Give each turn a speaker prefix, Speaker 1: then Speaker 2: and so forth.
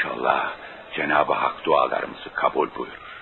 Speaker 1: İnşallah Cenab-ı Hak dualarımızı kabul buyurur.